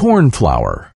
corn flour